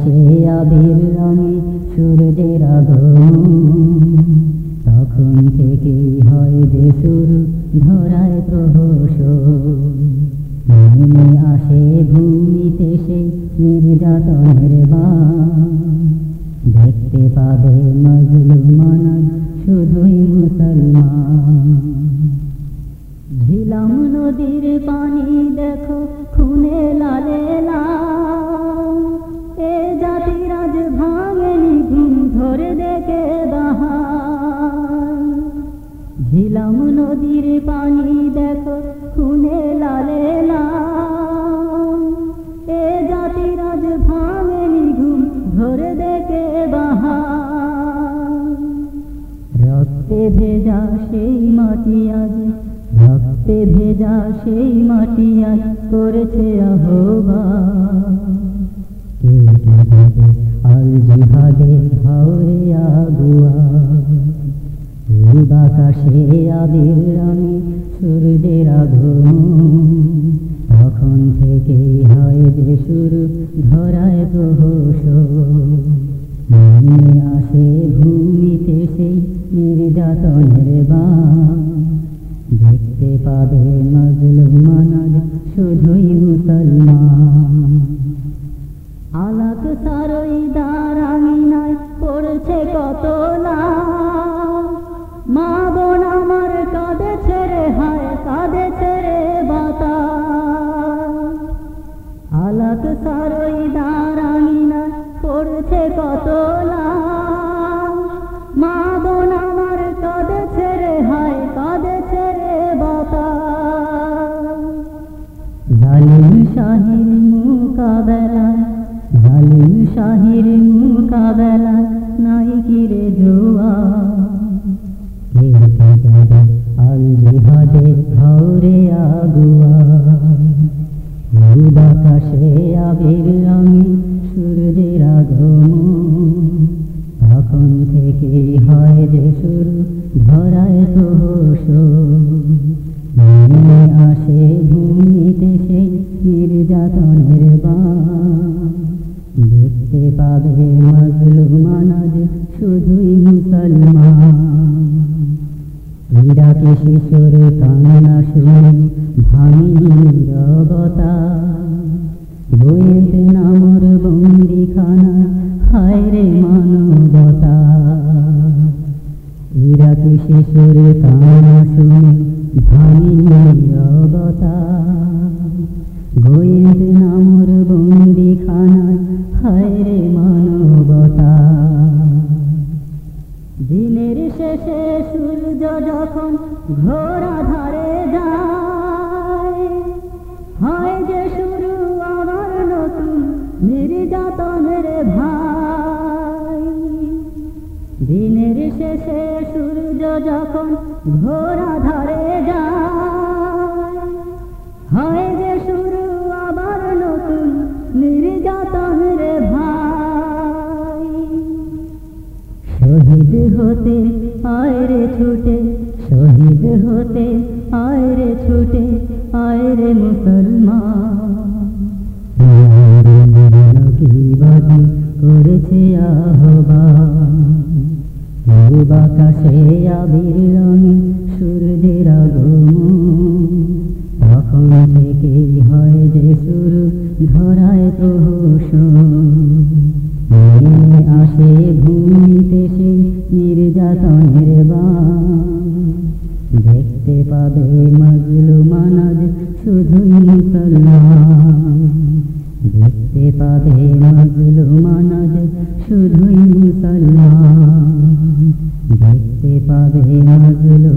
বাকাশে আবির রঙে সূর্যের তখন থেকেই হয় যে শুরু ধরায় প্রহস নেমে আসে ভূমিতে সেই নির্যাতনের বান। দেখতে পাবে মজলুমানা শুধুই মুসলমান। ঝিলাম নদীর পানি দেখো, খুনে লালে লাল। রক্তে ভেজা সেই মাটি আজ রক্তে ভেজা সেই মাটি আজ করেছে দেবে আল জিহাদে হাওরে আগুয়া বাকাশে আবির রঙে সূর্যের আগমন তখন থেকেই হয় যে শুরু ধরায় প্রহস আসে ভূমিতে মজলুমানাজ শুধুই মুসলমান সারই দারামিনায় পড়ছে কত লাভ মা বোন আমার কাঁদে ছেড়ে হায় কাঁদে ছেড়ে বাতাস আলাক সারই দারামিনায় পড়ছে কত শাহির মুকাবেলায় জালিম শাহির মুকাবেলায় নাই কিরে জোয়া আল জিহাদে ধরে আগুয়া। বাতাসে আবির রঙে সূর্যের আগমন। তখন থেকেই হয় যে শুরু ধরায় প্রহস দেখতে পাবে মজলুমানাজ শুধুই মুসলমান ইরাকে শিশুর কান্না শুনে ভাঙি নিরবতা। ঘোর আধারে যায়। হয় যে শুরু আমার নতুন নির্যাতনের ভাই। দিনের শেষে সূর্য যখন ঘোর আধারে যায়, হয় যে শুরু আবার নতুন নির্যাতনের ভাই। শহীদ হতে আয় রে ছুটে শহীদ হতে আয়রে ছুটে আয়রে মুসলমান। করেছে আহবা বাকাশে আবির তুমি দেখতে পাবে মজলু মানজ শুধুই মুসলমান। দেখতে পাবে মজলু